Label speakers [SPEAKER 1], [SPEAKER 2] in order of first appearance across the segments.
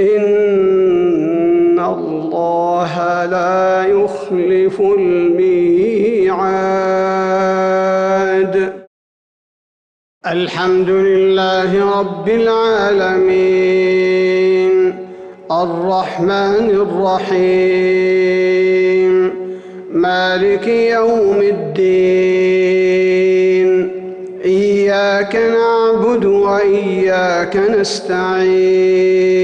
[SPEAKER 1] إن الله لا يخلف الميعاد. الحمد لله رب العالمين. الرحمن الرحيم. مالك يوم الدين. إياك نعبد وإياك نستعين.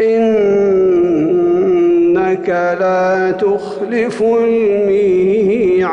[SPEAKER 1] إنك لا تخلف الميعاد.